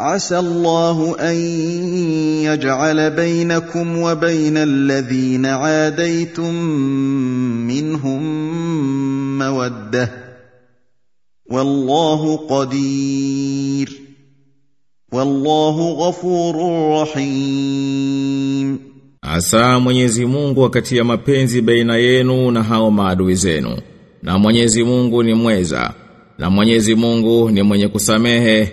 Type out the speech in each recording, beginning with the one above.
عسى الله ان يجعل بينكم وبين الذين عاديتم منهم موده والله قدير والله غفور رحيم Asa Mwenyezi Mungu akatia mapenzi baina yenu na hao maadui zenu. Na Mwenyezi Mungu ni mweza. Na Mwenyezi Mungu ni mwenye kusamehe,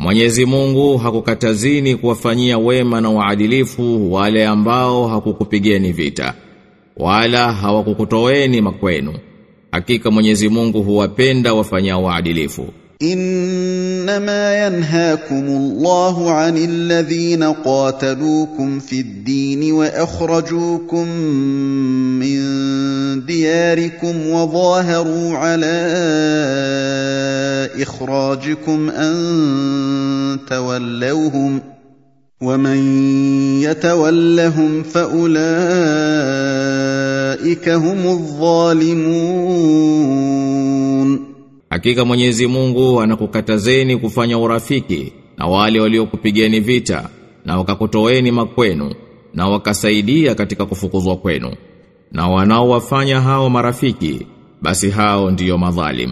Mwenyezi Mungu hakukatazini kuwafanyia wema na waadilifu wale ambao hakukupigeni vita wala hawakukutoweni makwenu. Hakika Mwenyezi Mungu huwapenda wafanyao waadilifu. Innama yanhaakumullahu 'anil ladhina qataluukum fid din wa akhrajuukum min diyarikum wa dhaharu 'ala اخراجكم ان تولوهم ومن يتولهم فاولئك هم الظالمون Hakika Mwenyezi Mungu anakukatazeni kufanya urafiki na wale waliokupigeni vita na wakakutoeni makwenu na wakasaidia katika kufukuzwa kwenu. Na wanaowafanya hao marafiki basi hao ndiyo madhalim.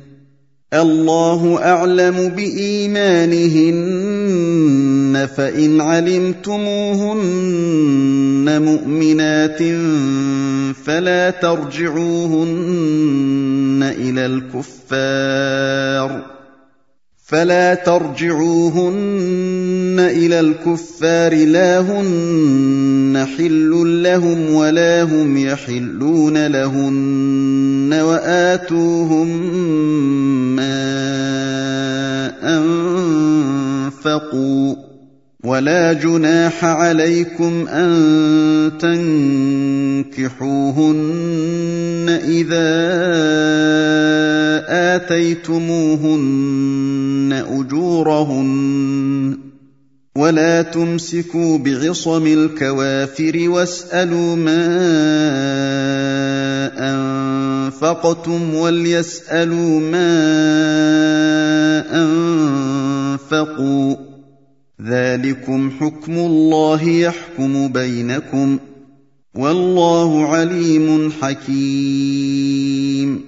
الله أعلم بإيمانهن فإن علمتموهن مؤمنات فلا ترجعوهن إلى الكفار فلا ترجعوهن إلى الكفار لا هن حل لهم ولا هم يحلون لهن وآتوهم ما أنفقوا. ولا جناح عليكم أن تنكحوهن إذا آتيتموهن أجورهن ولا تمسكوا بعصم الكوافر واسألوا ما أنفقتم وليسألوا ما أنفقوا ذلكم حكم الله يحكم بينكم والله عليم حكيم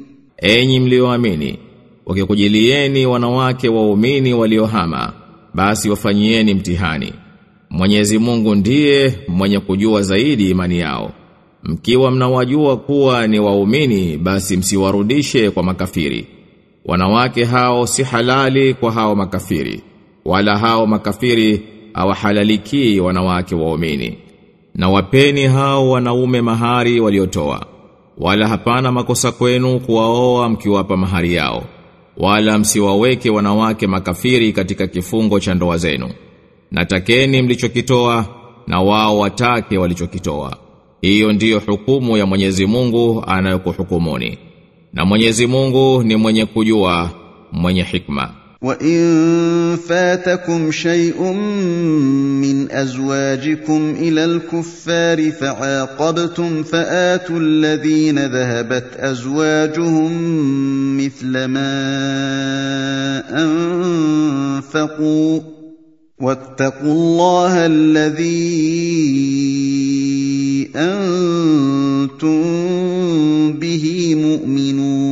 Enyi mlioamini, wakikujilieni wanawake waumini waliohama, basi wafanyieni mtihani. Mwenyezi Mungu ndiye mwenye kujua zaidi imani yao. Mkiwa mnawajua kuwa ni waumini, basi msiwarudishe kwa makafiri. Wanawake hao si halali kwa hao makafiri, wala hao makafiri hawahalaliki wanawake waumini. Na wapeni hao wanaume mahari waliotoa. Wala hapana makosa kwenu kuwaoa mkiwapa mahari yao. Wala msiwaweke wanawake makafiri katika kifungo cha ndoa zenu. Natakeni mlichokitoa na wao watake walichokitoa. Hiyo ndiyo hukumu ya Mwenyezi Mungu anayokuhukumuni. Na Mwenyezi Mungu ni mwenye kujua, mwenye hikma. وان فاتكم شيء من ازواجكم إلى الكفار فعاقبتم فاتوا الذين ذهبت ازواجهم مثل ما انفقوا واتقوا الله الذي أنتم به مؤمنون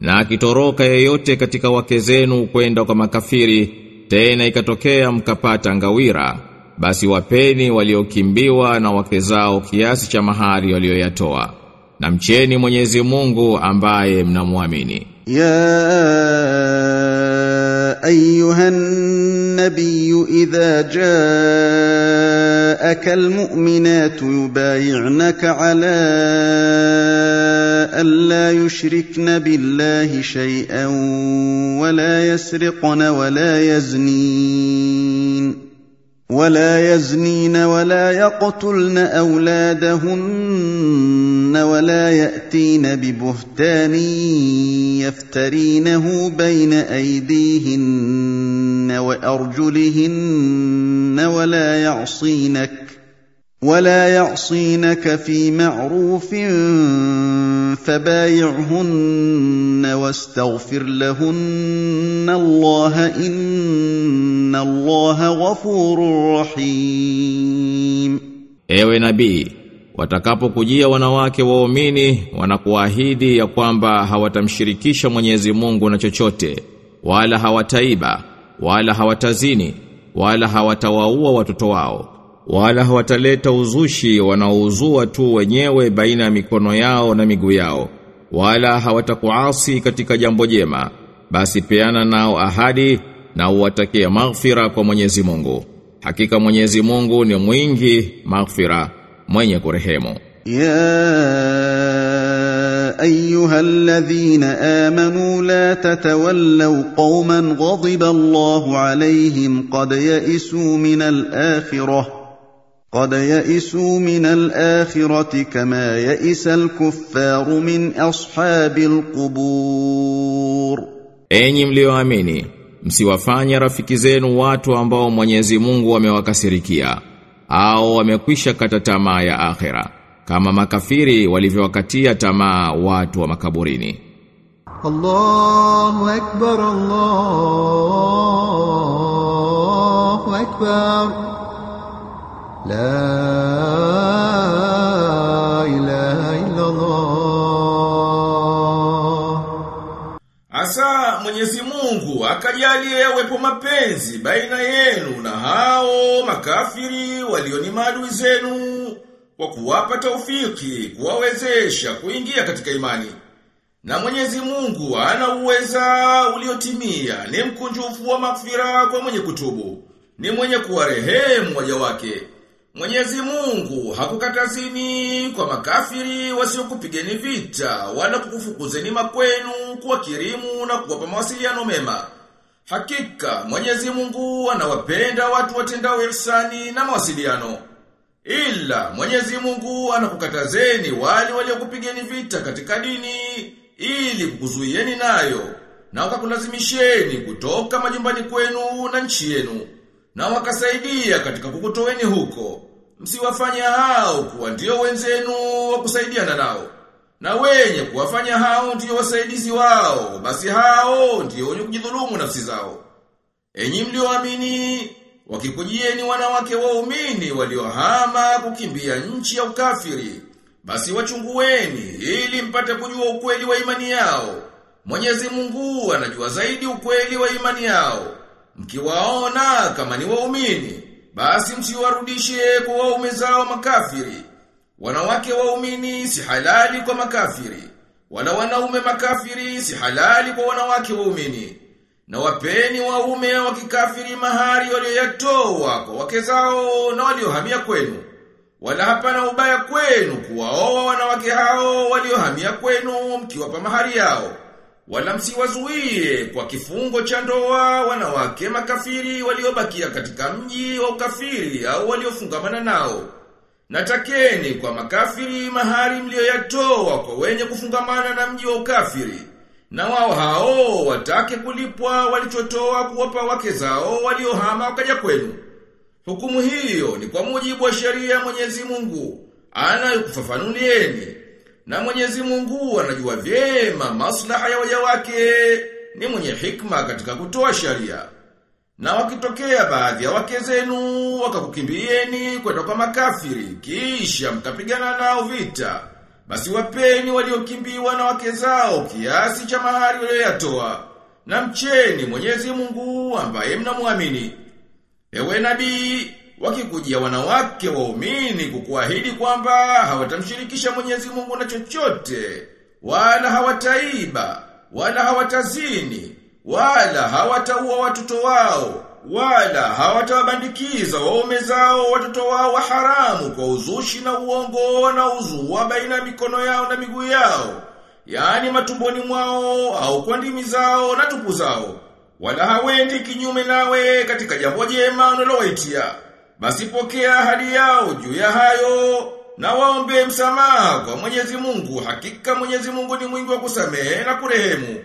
Na akitoroka yeyote katika wake zenu kwenda kwa makafiri, tena ikatokea mkapata ngawira, basi wapeni waliokimbiwa na wake zao kiasi cha mahari walioyatoa. Na mcheni Mwenyezi Mungu ambaye mnamwamini. يا أيها النبي إذا جاءك المؤمنات يبايعنك على الا يشركن بالله شيئا ولا يسرقن ولا يزنين. ولا يزنين ولا يقتلن أولادهن ولا يأتين ببهتان يفترينه بين أيديهن وأرجلهن ولا يعصينك ولا يعصينك في معروف فبايعهن واستغفر لهن الله ان الله غفور رحيم Ewe nabii, watakapokujia wanawake waumini wanakuahidi ya kwamba hawatamshirikisha Mwenyezi Mungu na chochote, wala hawataiba, wala hawatazini, wala hawatawaua watoto wao, wala hawataleta uzushi wanaouzua tu wenyewe baina ya mikono yao na miguu yao wala hawatakuasi katika jambo jema basi peana nao ahadi na uwatakie maghfira kwa Mwenyezi Mungu. Hakika Mwenyezi Mungu ni mwingi maghfira mwenye kurehemu. Ya ayyuhalladhina amanu la tatawallaw qauman ghadiba Allahu alayhim qad ya'isu minal akhirah. قد يئسوا من الاخره كما يئس الكفار من اصحاب القبور Enyi mlioamini, msiwafanye rafiki zenu watu ambao Mwenyezi Mungu amewakasirikia au wamekwisha kata tamaa ya akhera kama makafiri walivyowakatia tamaa watu wa makaburini. الله أكبر الله أكبر La ilaha. Asa Mwenyezi Mungu akajalie yawepo mapenzi baina yenu na hao makafiri walio ni maadui zenu kwa kuwapa taufiki kuwawezesha kuingia katika imani. Na mwenyezi mungu ana uweza uliotimia ni mkunjufu wa mafira kwa mwenye kutubu, ni mwenye kuwarehemu waja wake. Mwenyezi Mungu hakukatazini kwa makafiri wasiokupigeni vita wala kukufukuzeni makwenu kwa kirimu na kuwapa mawasiliano mema. Hakika Mwenyezi Mungu anawapenda watu watendao ihsani na mawasiliano. Ila Mwenyezi Mungu anakukatazeni wale waliokupigeni vita katika dini ili kukuzuieni nayo na wakakulazimisheni kutoka majumbani kwenu na nchi yenu na wakasaidia katika kukutoweni huko. Msiwafanya hao kuwa ndio wenzenu wa kusaidiana nao. Na wenye kuwafanya hao ndio wasaidizi wao, basi hao ndio wenye kujidhulumu nafsi zao. Enyi mlioamini, wakikujieni wanawake waumini waliohama kukimbia nchi ya ukafiri, basi wachungueni ili mpate kujua ukweli wa imani yao. Mwenyezi Mungu anajua zaidi ukweli wa imani yao. Mkiwaona kama ni waumini, basi msiwarudishe kwa waume zao makafiri. Wanawake waumini si halali kwa makafiri, wala wanaume makafiri si halali kwa wanawake waumini. Na wapeni waume wa kikafiri mahari walioyatoa kwa wake zao na waliohamia kwenu. Wala hapana ubaya kwenu kuwaoa wanawake hao waliohamia kwenu mkiwapa mahari yao. Wala msiwazuie kwa kifungo cha ndoa wanawake makafiri waliobakia katika mji wa ukafiri au waliofungamana nao. Natakeni kwa makafiri mahari mliyoyatoa kwa wenye kufungamana na mji wa ukafiri. Na wao hao watake kulipwa walichotoa kuwapa wake zao waliohama wakaja kwenu. Hukumu hiyo ni kwa mujibu wa sheria Mwenyezi Mungu anayokufafanulieni. Na Mwenyezi Mungu anajua vyema maslaha ya waja wake, ni mwenye hikma katika kutoa sharia. Na wakitokea baadhi ya wake zenu wakakukimbieni kwenda kwa makafiri, kisha mkapigana nao vita, basi wapeni waliokimbiwa na wake zao kiasi cha mahari walioyatoa. Na mcheni Mwenyezi Mungu ambaye mnamwamini. Ewe nabii, wakikujia wanawake waumini kukuahidi kwamba hawatamshirikisha Mwenyezi Mungu na chochote, wala hawataiba, wala hawatazini, wala hawataua watoto wao, wala hawatawabandikiza waume zao watoto wao wa haramu kwa uzushi na uongo na uzua baina ya mikono yao na miguu yao, yaani matumboni mwao au kwa ndimi zao na tupu zao, wala hawendi kinyume nawe katika jambo jema unalowaitia. Basi pokea ahadi yao juu ya hayo na waombe msamaha kwa Mwenyezi Mungu. Hakika Mwenyezi Mungu ni mwingi wa kusamehe na kurehemu.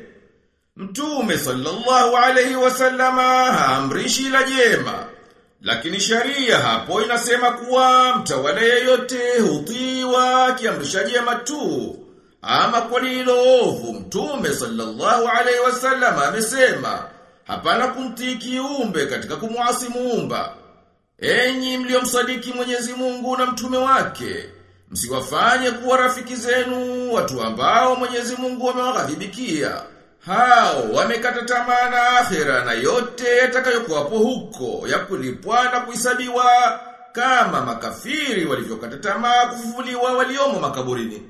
Mtume sallallahu alayhi wasallama haamrishi la jema. Lakini sharia hapo inasema kuwa mtawala yeyote hutiwa kiamrisha jema tu. Ama kwa lilo ovu Mtume sallallahu alayhi wasallama amesema hapana kumtii kiumbe katika kumwasi muumba. Enyi mliomsadiki Mwenyezi Mungu na mtume wake, msiwafanye kuwa rafiki zenu watu ambao Mwenyezi Mungu amewaghadhibikia. Hao wamekata tamaa na akhera na yote yatakayokuwapo huko ya kulipwa na kuhesabiwa kama makafiri walivyokata tamaa kufufuliwa waliomo makaburini.